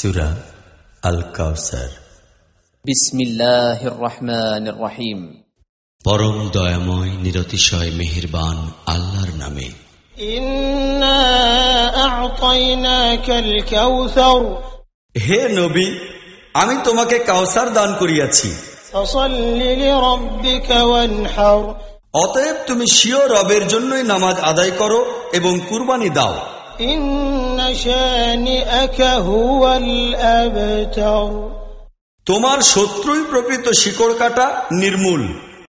সুরা আল কাউসার বিসমিল্লাহির রহমানির রহিম পরম দয়াময় নিরতিশয় মেহেরবান আল্লাহর নামে। হে নবী আমি তোমাকে কাউসার দান করিয়াছি। অতএব তুমি শিও রবের জন্যই নামাজ আদায় করো এবং কুরবানি দাও। তোমার শত্রুই প্রকৃত শিকড় কাটা নির্মূল।